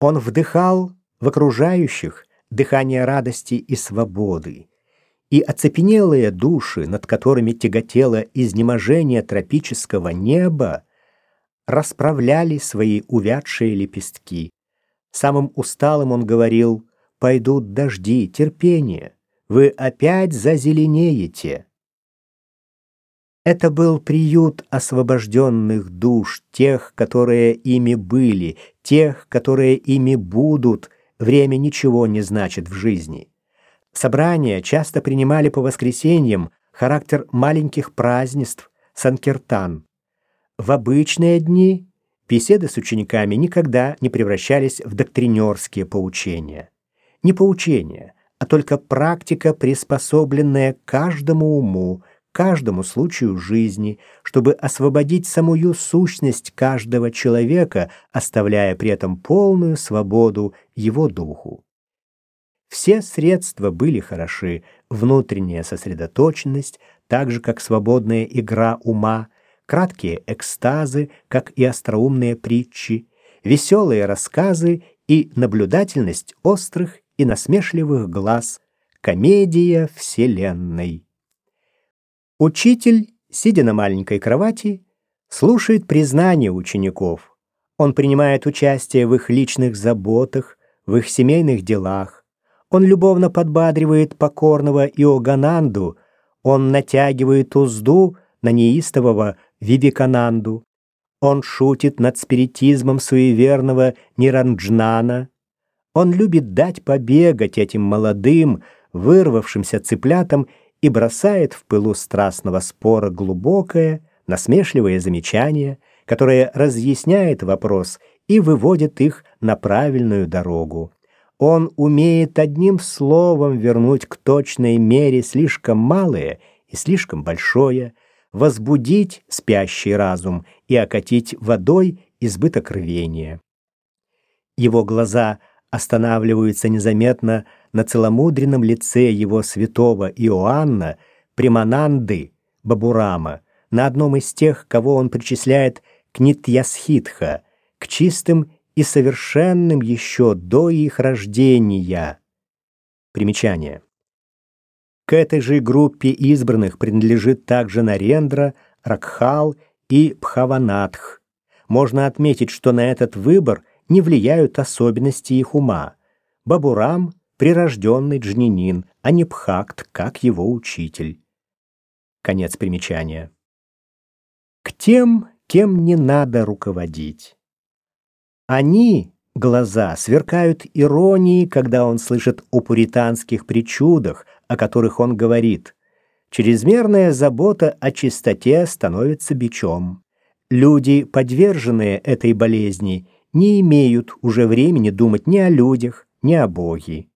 Он вдыхал в окружающих дыхание радости и свободы, и оцепенелые души, над которыми тяготело изнеможение тропического неба, расправляли свои увядшие лепестки. Самым усталым он говорил «Пойдут дожди, терпение, вы опять зазеленеете». Это был приют освобожденных душ, тех, которые ими были, тех, которые ими будут. Время ничего не значит в жизни. Собрания часто принимали по воскресеньям характер маленьких празднеств, санкертан. В обычные дни беседы с учениками никогда не превращались в доктринерские поучения. Не поучения, а только практика, приспособленная каждому уму, каждому случаю жизни, чтобы освободить самую сущность каждого человека, оставляя при этом полную свободу его духу. Все средства были хороши, внутренняя сосредоточенность, так же как свободная игра ума, краткие экстазы, как и остроумные притчи, веселые рассказы и наблюдательность острых и насмешливых глаз, комедия вселенной. Учитель, сидя на маленькой кровати, слушает признания учеников. Он принимает участие в их личных заботах, в их семейных делах. Он любовно подбадривает покорного Иогананду, он натягивает узду на неистового Вивикананду. Он шутит над спиритизмом суеверного Ниранджнана. Он любит дать побегать этим молодым, вырвавшимся цыплятам и бросает в пылу страстного спора глубокое, насмешливое замечание, которое разъясняет вопрос и выводит их на правильную дорогу. Он умеет одним словом вернуть к точной мере слишком малое и слишком большое, возбудить спящий разум и окатить водой избыток рвения. Его глаза останавливаются незаметно на целомудренном лице его святого Иоанна, Примананды, Бабурама, на одном из тех, кого он причисляет к Нитьясхитха, к чистым и совершенным еще до их рождения. Примечание. К этой же группе избранных принадлежит также Нарендра, Ракхал и Пхаванатх. Можно отметить, что на этот выбор не влияют особенности их ума. Бабурам прирожденный джнинин, а не пхакт, как его учитель. Конец примечания. К тем, кем не надо руководить. Они, глаза, сверкают иронией, когда он слышит о пуританских причудах, о которых он говорит. Чрезмерная забота о чистоте становится бичом. Люди, подверженные этой болезни, не имеют уже времени думать ни о людях, ни о Боге.